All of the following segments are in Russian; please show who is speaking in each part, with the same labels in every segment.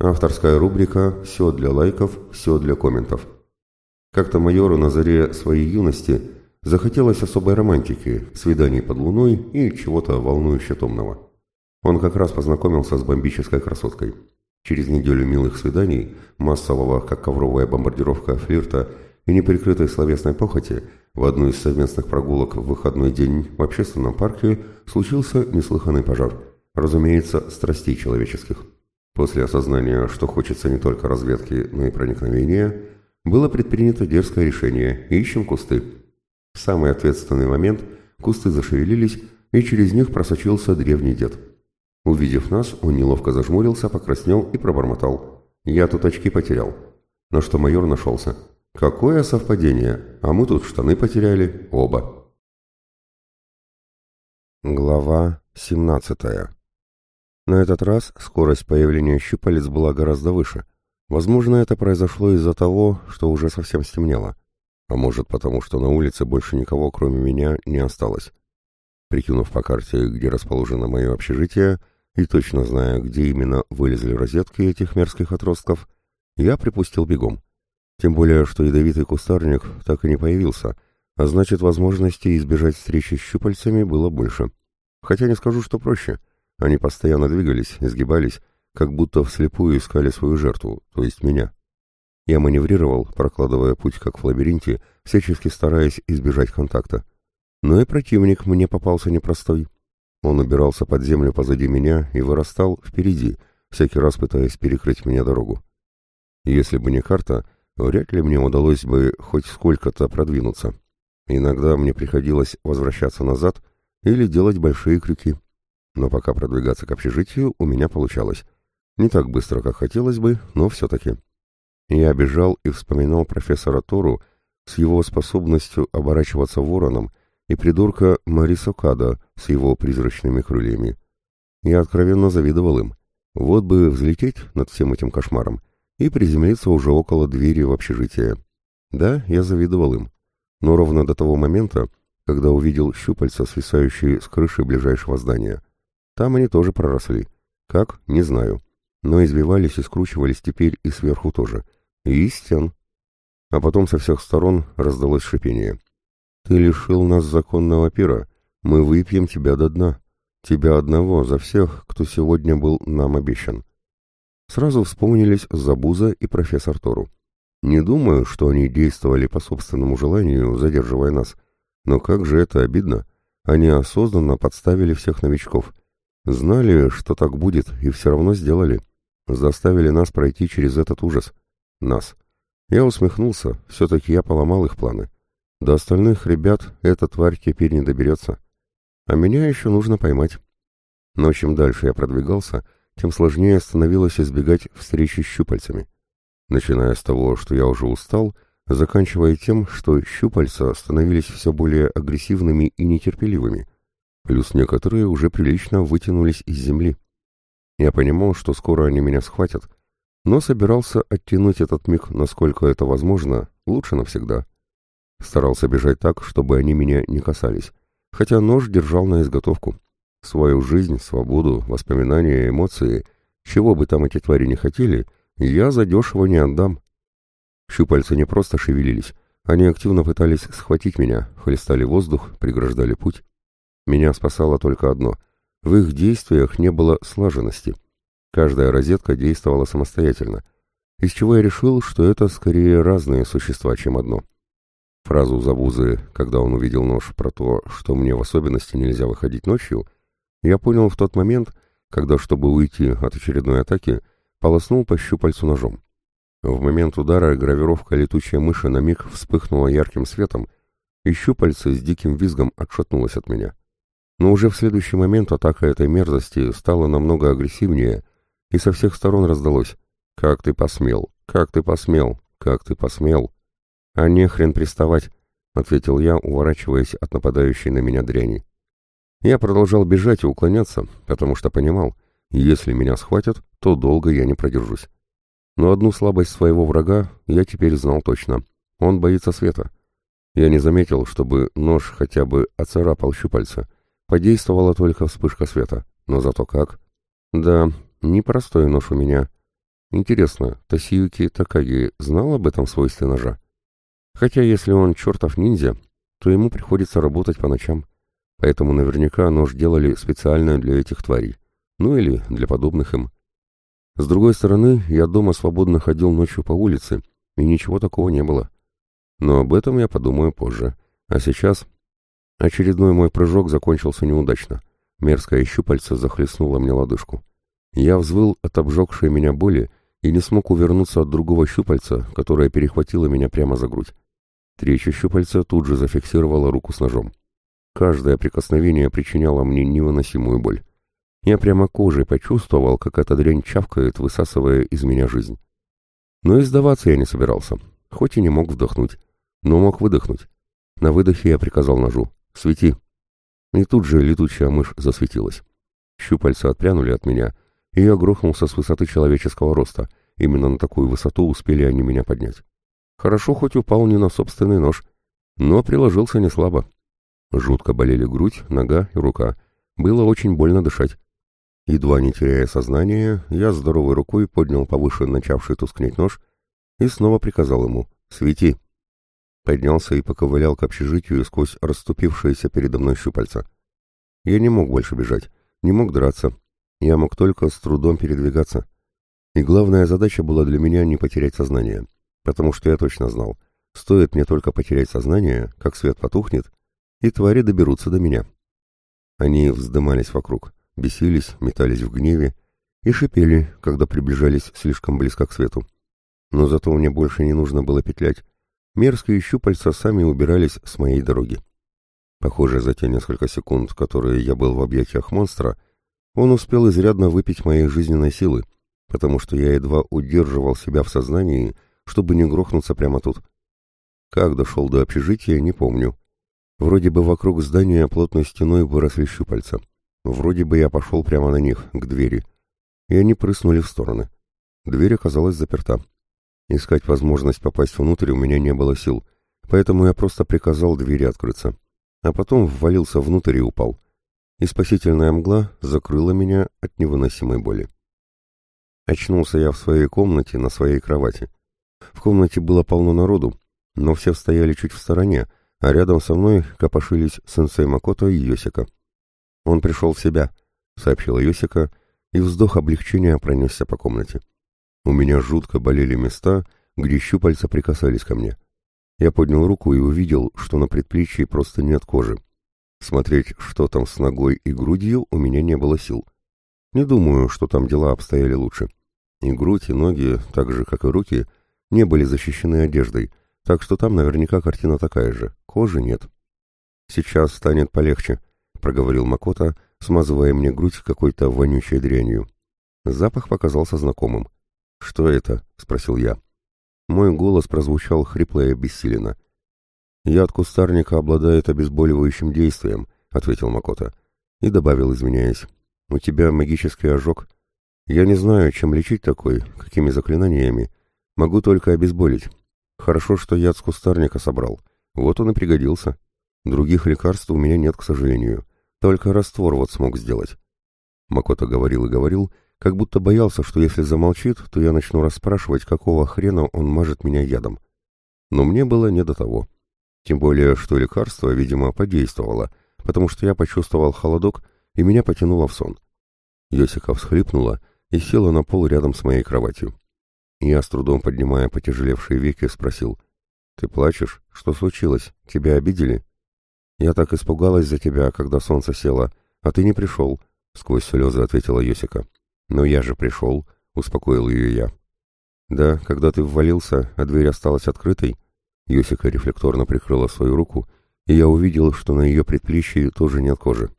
Speaker 1: Авторская рубрика «Все для лайков, все для комментов». Как-то майору на заре своей юности захотелось особой романтики, свиданий под луной и чего-то волнующе томного. Он как раз познакомился с бомбической красоткой. Через неделю милых свиданий, массового, как ковровая бомбардировка флирта и неприкрытой словесной похоти, в одну из совместных прогулок в выходной день в общественном парке случился неслыханный пожар. Разумеется, страстей человеческих. После осознания, что хочется не только разведки, но и проникновения, было предпринято дерзкое решение «ищем кусты». В самый ответственный момент кусты зашевелились, и через них просочился древний дед. Увидев нас, он неловко зажмурился, покраснел и пробормотал. «Я тут очки потерял». На что майор нашелся. «Какое совпадение! А мы тут штаны потеряли. Оба».
Speaker 2: Глава семнадцатая на этот раз скорость появления щупалец была гораздо выше. Возможно, это произошло из-за того, что уже совсем стемнело. А может, потому что на улице больше никого, кроме меня, не осталось. Прикинув по карте, где расположено мое общежитие, и точно зная, где именно вылезли розетки этих мерзких отростков, я припустил бегом. Тем более, что ядовитый кустарник так и не появился, а значит, возможности избежать встречи с щупальцами было больше. Хотя не скажу, что проще — они постоянно двигались, изгибались, как будто вслепую искали свою жертву, то есть меня. Я маневрировал, прокладывая путь, как в лабиринте, всячески стараясь избежать контакта. Но и противник мне попался непростой. Он убирался под землю позади меня и вырастал впереди, всякий раз пытаясь перекрыть мне дорогу. Если бы не карта, вряд ли мне удалось бы хоть сколько-то продвинуться. Иногда мне приходилось возвращаться назад или делать большие крюки но пока продвигаться к общежитию у меня получалось. Не так быстро, как хотелось бы, но все-таки. Я бежал и вспоминал профессора Тору с его способностью оборачиваться вороном и придурка Мариса Када с его призрачными крыльями. Я откровенно завидовал им. Вот бы взлететь над всем этим кошмаром и приземлиться уже около двери в общежитие. Да, я завидовал им. Но ровно до того момента, когда увидел щупальца, свисающие с крыши ближайшего здания. Там они тоже проросли. Как? Не знаю. Но извивались и скручивались теперь и сверху тоже. И стен. А потом со всех сторон раздалось шипение. «Ты лишил нас законного пира. Мы выпьем тебя до дна. Тебя одного за всех, кто сегодня был нам обещан». Сразу вспомнились Забуза и профессор Тору. Не думаю, что они действовали по собственному желанию, задерживая нас. Но как же это обидно. Они осознанно подставили всех новичков — Знали, что так будет, и все равно сделали. Заставили нас пройти через этот ужас. Нас. Я усмехнулся, все-таки я поломал их планы. До остальных ребят эта тварь теперь не доберется. А меня еще нужно поймать. Но чем дальше я продвигался, тем сложнее становилось избегать встречи с щупальцами. Начиная с того, что я уже устал, заканчивая тем, что щупальца становились все более агрессивными и нетерпеливыми — плюс некоторые уже прилично вытянулись из земли. Я понимал, что скоро они меня схватят, но собирался оттянуть этот миг, насколько это возможно, лучше навсегда. Старался бежать так, чтобы они меня не касались, хотя нож держал на изготовку. Свою жизнь, свободу, воспоминания, эмоции, чего бы там эти твари не хотели, я задешево не отдам. Щупальца не просто шевелились, они активно пытались схватить меня, хлестали воздух, преграждали путь. Меня спасало только одно. В их действиях не было слаженности. Каждая розетка действовала самостоятельно, из чего я решил, что это скорее разные существа, чем одно. Фразу Забузы, когда он увидел нож про то, что мне в особенности нельзя выходить ночью, я понял в тот момент, когда, чтобы уйти от очередной атаки, полоснул по щупальцу ножом. В момент удара гравировка летучей мыши на миг вспыхнула ярким светом, и щупальце с диким визгом отшатнулось от меня. Но уже в следующий момент атака этой мерзости стала намного агрессивнее, и со всех сторон раздалось «Как ты посмел? Как ты посмел? Как ты посмел?» «А не хрен приставать», — ответил я, уворачиваясь от нападающей на меня дряни. Я продолжал бежать и уклоняться, потому что понимал, если меня схватят, то долго я не продержусь. Но одну слабость своего врага я теперь знал точно. Он боится света. Я не заметил, чтобы нож хотя бы оцарапал щупальца, Подействовала только вспышка света, но зато как. Да, непростой нож у меня. Интересно, Тосиюки Такаги знал об этом свойстве ножа? Хотя если он чертов ниндзя, то ему приходится работать по ночам. Поэтому наверняка нож делали специально для этих тварей. Ну или для подобных им. С другой стороны, я дома свободно ходил ночью по улице, и ничего такого не было. Но об этом я подумаю позже. А сейчас... Очередной мой прыжок закончился неудачно. Мерзкое щупальце захлестнуло мне лодыжку. Я взвыл от обжегшей меня боли и не смог увернуться от другого щупальца, которое перехватило меня прямо за грудь. Третье щупальце тут же зафиксировало руку с ножом. Каждое прикосновение причиняло мне невыносимую боль. Я прямо кожей почувствовал, как эта дрянь чавкает, высасывая из меня жизнь. Но и сдаваться я не собирался, хоть и не мог вдохнуть, но мог выдохнуть. На выдохе я приказал ножу «Свети!» И тут же летучая мышь засветилась. Щупальца отпрянули от меня, и я грохнулся с высоты человеческого роста. Именно на такую высоту успели они меня поднять. Хорошо, хоть упал не на собственный нож, но приложился не слабо. Жутко болели грудь, нога и рука. Было очень больно дышать. Едва не теряя сознание, я здоровой рукой поднял повыше начавший тускнеть нож и снова приказал ему «Свети!». Поднялся и поковылял к общежитию сквозь расступившиеся передо мной щупальца. Я не мог больше бежать, не мог драться. Я мог только с трудом передвигаться. И главная задача была для меня не потерять сознание, потому что я точно знал, стоит мне только потерять сознание, как свет потухнет, и твари доберутся до меня. Они вздымались вокруг, бесились, метались в гневе и шипели, когда приближались слишком близко к свету. Но зато мне больше не нужно было петлять, мерзкие щупальца сами убирались с моей дороги. Похоже, за те несколько секунд, которые я был в объятиях монстра, он успел изрядно выпить моей жизненной силы, потому что я едва удерживал себя в сознании, чтобы не грохнуться прямо тут. Как дошел до общежития, не помню. Вроде бы вокруг здания плотной стеной выросли щупальца. Вроде бы я пошел прямо на них, к двери. И они прыснули в стороны. Дверь оказалась заперта. Искать возможность попасть внутрь у меня не было сил, поэтому я просто приказал двери открыться. А потом ввалился внутрь и упал. И спасительная мгла закрыла меня от невыносимой боли. Очнулся я в своей комнате на своей кровати. В комнате было полно народу, но все стояли чуть в стороне, а рядом со мной копошились сенсей Макото и Йосика. «Он пришел в себя», — сообщила Йосика, и вздох облегчения пронесся по комнате. У меня жутко болели места, где щупальца прикасались ко мне. Я поднял руку и увидел, что на предплечье просто нет кожи. Смотреть, что там с ногой и грудью, у меня не было сил. Не думаю, что там дела обстояли лучше. И грудь, и ноги, так же, как и руки, не были защищены одеждой, так что там наверняка картина такая же. Кожи нет. «Сейчас станет полегче», — проговорил Макота, смазывая мне грудь какой-то вонючей дрянью. Запах показался знакомым. «Что это?» — спросил я. Мой голос прозвучал хрипло и обессиленно. «Яд кустарника обладает обезболивающим действием», — ответил Макота. И добавил, извиняясь. «У тебя магический ожог. Я не знаю, чем лечить такой, какими заклинаниями. Могу только обезболить. Хорошо, что яд с кустарника собрал. Вот он и пригодился. Других лекарств у меня нет, к сожалению. Только раствор вот смог сделать». Макота говорил и говорил, — как будто боялся, что если замолчит, то я начну расспрашивать, какого хрена он мажет меня ядом. Но мне было не до того. Тем более, что лекарство, видимо, подействовало, потому что я почувствовал холодок, и меня потянуло в сон. Йосика всхлипнула и села на пол рядом с моей кроватью. Я, с трудом поднимая потяжелевшие веки, спросил, «Ты плачешь? Что случилось? Тебя обидели?» «Я так испугалась за тебя, когда солнце село, а ты не пришел», — сквозь слезы ответила Йосика. «Но я же пришел», — успокоил ее я. «Да, когда ты ввалился, а дверь осталась открытой», Йосика рефлекторно прикрыла свою руку, и я увидел, что на ее предплечье тоже нет кожи.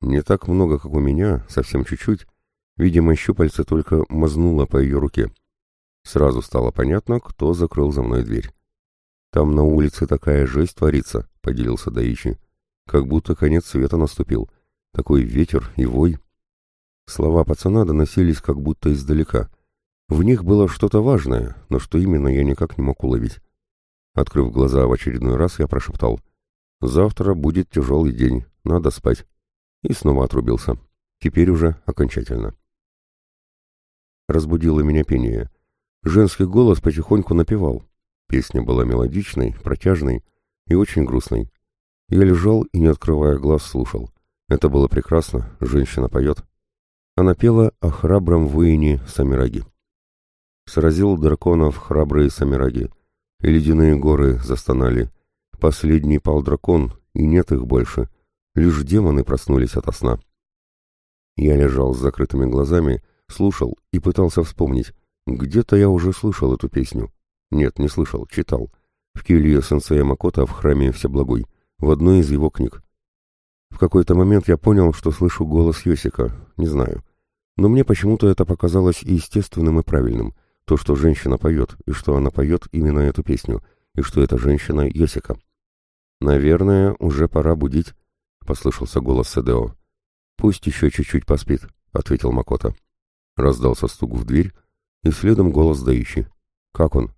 Speaker 2: Не так много, как у меня, совсем чуть-чуть. Видимо, щупальце только мазнуло по ее руке. Сразу стало понятно, кто закрыл за мной дверь. «Там на улице такая жесть творится», — поделился Даичи. «Как будто конец света наступил. Такой ветер и вой». Слова пацана доносились как будто издалека. В них было что-то важное, но что именно я никак не мог уловить. Открыв глаза в очередной раз, я прошептал. «Завтра будет тяжелый день, надо спать». И снова отрубился. Теперь уже окончательно. Разбудило меня пение. Женский голос потихоньку напевал. Песня была мелодичной, протяжной и очень грустной. Я лежал и, не открывая глаз, слушал. Это было прекрасно, женщина поет. Она пела о храбром воине Самираги. Сразил драконов храбрые Самираги, и ледяные горы застонали. Последний пал дракон, и нет их больше. Лишь демоны проснулись ото сна. Я лежал с закрытыми глазами, слушал и пытался вспомнить. Где-то я уже слышал эту песню. Нет, не слышал, читал. В келье сенсея Макота в храме Всеблагой, в одной из его книг. В какой-то момент я понял, что слышу голос Йосика, не знаю. Но мне почему-то это показалось естественным и правильным. То, что женщина поет, и что она поет именно эту песню, и что эта женщина Йосика. «Наверное, уже пора будить», — послышался голос Седео. «Пусть еще чуть-чуть поспит», — ответил Макота. Раздался стук в дверь, и следом голос Даичи. «Как он?»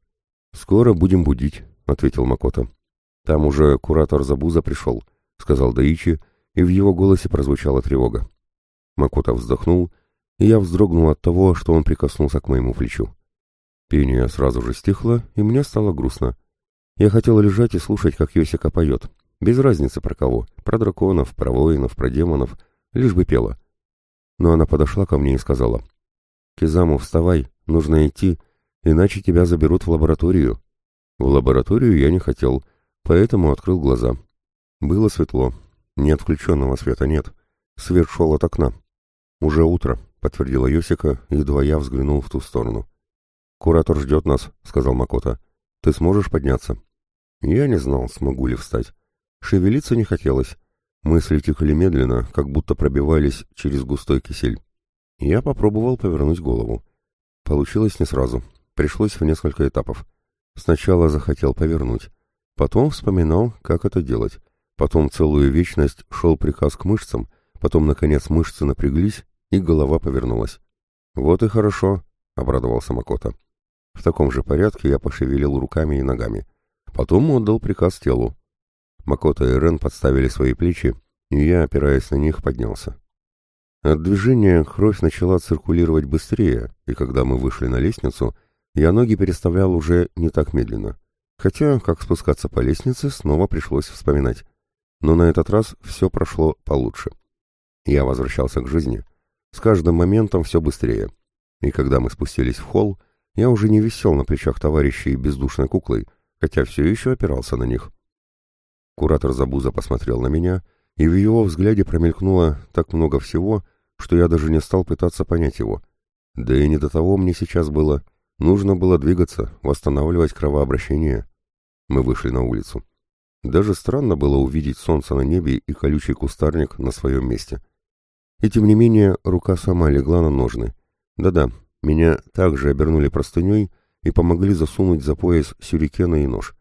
Speaker 2: «Скоро будем будить», — ответил Макота. «Там уже куратор Забуза пришел», — сказал Даичи, и в его голосе прозвучала тревога. Макота вздохнул, и я вздрогнул от того, что он прикоснулся к моему плечу. Пение сразу же стихло, и мне стало грустно. Я хотел лежать и слушать, как Йосика поет. Без разницы про кого. Про драконов, про воинов, про демонов. Лишь бы пела. Но она подошла ко мне и сказала. «Кизаму, вставай, нужно идти, иначе тебя заберут в лабораторию». В лабораторию я не хотел, поэтому открыл глаза. Было светло. Нет включенного света, нет. Свет шел от окна. «Уже утро», — подтвердила Йосика, едва я взглянул в ту сторону. «Куратор ждет нас», — сказал Макота. «Ты сможешь подняться?» Я не знал, смогу ли встать. Шевелиться не хотелось. Мысли текли медленно, как будто пробивались через густой кисель. Я попробовал повернуть голову. Получилось не сразу. Пришлось в несколько этапов. Сначала захотел повернуть. Потом вспоминал, как это делать. Потом целую вечность шел приказ к мышцам. Потом, наконец, мышцы напряглись, и голова повернулась. «Вот и хорошо», — обрадовался Макота. В таком же порядке я пошевелил руками и ногами. Потом отдал приказ телу. Макота и Рен подставили свои плечи, и я, опираясь на них, поднялся. От движения кровь начала циркулировать быстрее, и когда мы вышли на лестницу, я ноги переставлял уже не так медленно. Хотя, как спускаться по лестнице, снова пришлось вспоминать. Но на этот раз все прошло получше. Я возвращался к жизни. С каждым моментом все быстрее. И когда мы спустились в холл, я уже не висел на плечах товарищей бездушной куклой, хотя все еще опирался на них. Куратор Забуза посмотрел на меня, и в его взгляде промелькнуло так много всего, что я даже не стал пытаться понять его. Да и не до того мне сейчас было. Нужно было двигаться, восстанавливать кровообращение. Мы вышли на улицу. Даже странно было увидеть солнце на небе и колючий кустарник на своем месте. И тем не менее, рука сама легла на ножны. Да-да, меня также обернули простыней и помогли засунуть за пояс сюрикена и нож.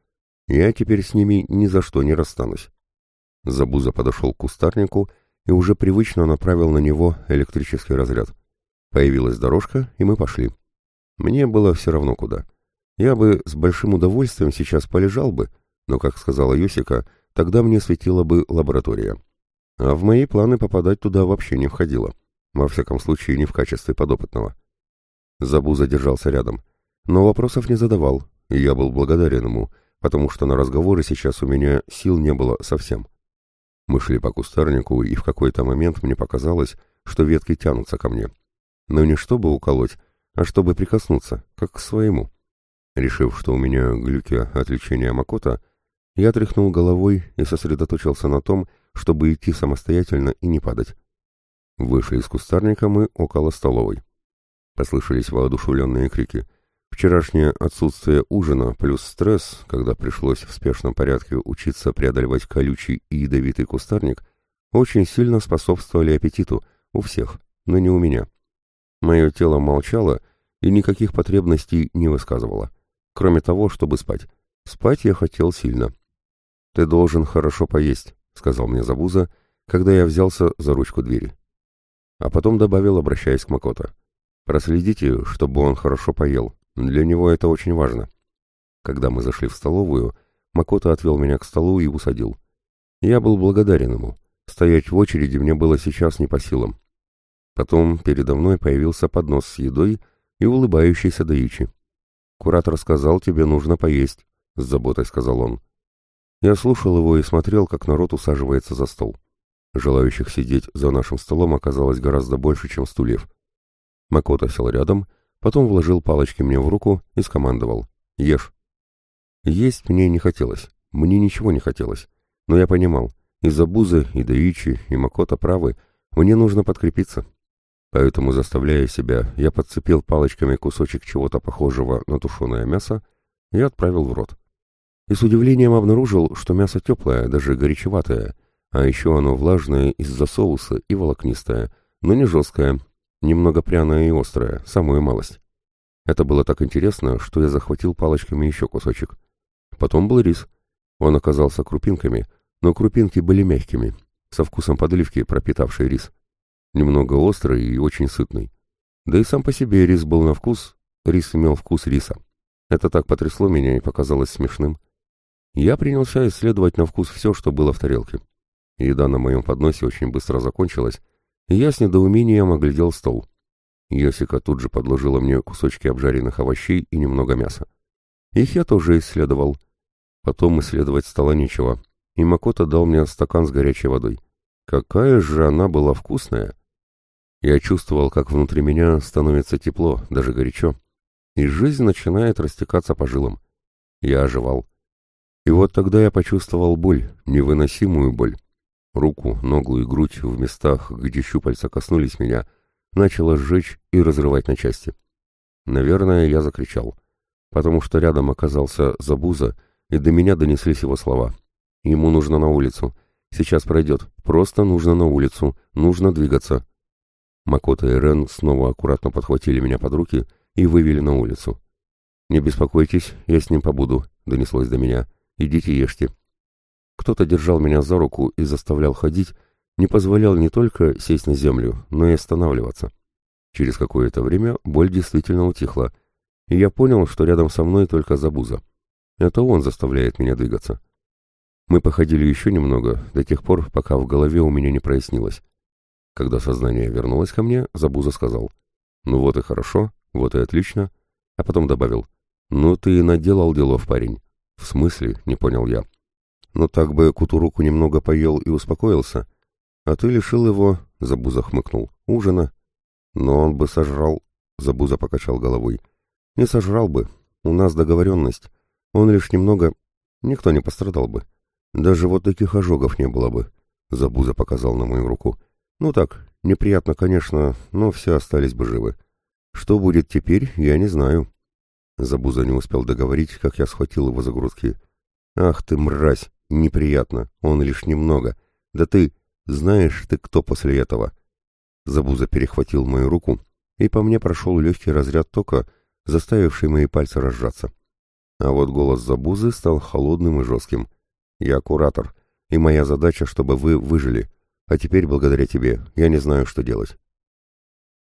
Speaker 2: Я теперь с ними ни за что не расстанусь. Забуза подошел к кустарнику и уже привычно направил на него электрический разряд. Появилась дорожка, и мы пошли. Мне было все равно куда. Я бы с большим удовольствием сейчас полежал бы, но, как сказала Йосика, тогда мне светила бы лаборатория. А в мои планы попадать туда вообще не входило. Во всяком случае, не в качестве подопытного. Забу задержался рядом. Но вопросов не задавал, и я был благодарен ему, потому что на разговоры сейчас у меня сил не было совсем. Мы шли по кустарнику, и в какой-то момент мне показалось, что ветки тянутся ко мне. Но не чтобы уколоть, а чтобы прикоснуться, как к своему. Решив, что у меня глюки от лечения Макота, я тряхнул головой и сосредоточился на том, чтобы идти самостоятельно и не падать. Вышли из кустарника мы около столовой. Послышались воодушевленные крики. Вчерашнее отсутствие ужина плюс стресс, когда пришлось в спешном порядке учиться преодолевать колючий и ядовитый кустарник, очень сильно способствовали аппетиту у всех, но не у меня. Мое тело молчало и никаких потребностей не высказывало, кроме того, чтобы спать. Спать я хотел сильно. «Ты должен хорошо поесть», — сказал мне Забуза, когда я взялся за ручку двери. А потом добавил, обращаясь к Макото. Проследите, чтобы он хорошо поел. Для него это очень важно. Когда мы зашли в столовую, Макото отвел меня к столу и усадил. Я был благодарен ему. Стоять в очереди мне было сейчас не по силам. Потом передо мной появился поднос с едой, и улыбающийся Даичи. «Куратор сказал, тебе нужно поесть», — с заботой сказал он. Я слушал его и смотрел, как народ усаживается за стол. Желающих сидеть за нашим столом оказалось гораздо больше, чем стульев. Макото сел рядом, потом вложил палочки мне в руку и скомандовал «Ешь». Есть мне не хотелось, мне ничего не хотелось, но я понимал, из-за Бузы и Даичи и Макото правы, мне нужно подкрепиться. Поэтому, заставляя себя, я подцепил палочками кусочек чего-то похожего на тушеное мясо и отправил в рот. И с удивлением обнаружил, что мясо теплое, даже горячеватое, а еще оно влажное из-за соуса и волокнистое, но не жесткое, немного пряное и острое, самую малость. Это было так интересно, что я захватил палочками еще кусочек. Потом был рис. Он оказался крупинками, но крупинки были мягкими, со вкусом подливки, пропитавшей рис. Немного острый и очень сытный. Да и сам по себе рис был на вкус, рис имел вкус риса. Это так потрясло меня и показалось смешным. Я принялся исследовать на вкус все, что было в тарелке. Еда на моем подносе очень быстро закончилась, и я с недоумением оглядел стол. Йосика тут же подложила мне кусочки обжаренных овощей и немного мяса. Их я тоже исследовал. Потом исследовать стало нечего, и Макото дал мне стакан с горячей водой. Какая же она была вкусная! Я чувствовал, как внутри меня становится тепло, даже горячо, и жизнь начинает растекаться по жилам. Я оживал. И вот тогда я почувствовал боль, невыносимую боль. Руку, ногу и грудь в местах, где щупальца коснулись меня, начало сжечь и разрывать на части. Наверное, я закричал, потому что рядом оказался Забуза, и до меня донеслись его слова. Ему нужно на улицу. Сейчас пройдет. Просто нужно на улицу. Нужно двигаться. Макота и Рен снова аккуратно подхватили меня под руки и вывели на улицу. «Не беспокойтесь, я с ним побуду», — донеслось до меня. «Идите ешьте». Кто-то держал меня за руку и заставлял ходить, не позволял не только сесть на землю, но и останавливаться. Через какое-то время боль действительно утихла, и я понял, что рядом со мной только Забуза. Это он заставляет меня двигаться. Мы походили еще немного, до тех пор, пока в голове у меня не прояснилось. Когда сознание вернулось ко мне, Забуза сказал, «Ну вот и хорошо, вот и отлично», а потом добавил, «Ну ты и наделал делов, парень». «В смысле?» — не понял я. «Ну так бы Кутуруку немного поел и успокоился. А ты лишил его...» — Забуза хмыкнул. «Ужина». «Но он бы сожрал...» — Забуза покачал головой. «Не сожрал бы. У нас договоренность. Он лишь немного... Никто не пострадал бы. Даже вот таких ожогов не было бы». Забуза показал на мою руку. «Ну так, неприятно, конечно, но все остались бы живы. Что будет теперь, я не знаю». Забуза не успел договорить, как я схватил его за грудки. «Ах ты, мразь! Неприятно. Он лишь немного. Да ты... Знаешь ты, кто после этого?» Забуза перехватил мою руку, и по мне прошел легкий разряд тока, заставивший мои пальцы разжаться. А вот голос Забузы стал холодным и жестким. «Я куратор, и моя задача, чтобы вы выжили. А теперь, благодаря тебе, я не знаю, что делать.